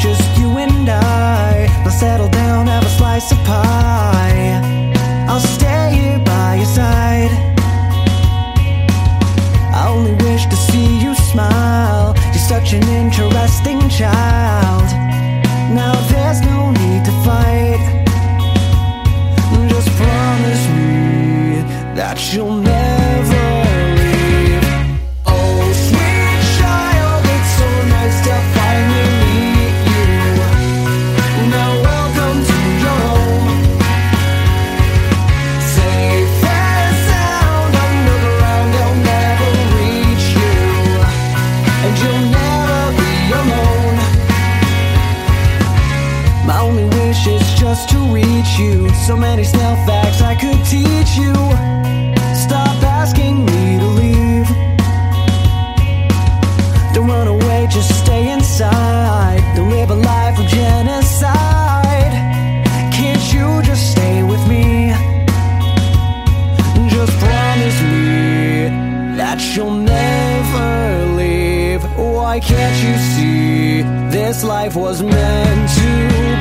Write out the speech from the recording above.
just you and I. Now settle down, have a slice of pie. I'll stay here by your side. Such an interesting child. Now there's no need to fight. Just promise me that you'll never you. So many snail facts I could teach you. Stop asking me to leave. Don't run away, just stay inside. Don't live a life of genocide. Can't you just stay with me? Just promise me that you'll never leave. Why can't you see this life was meant to?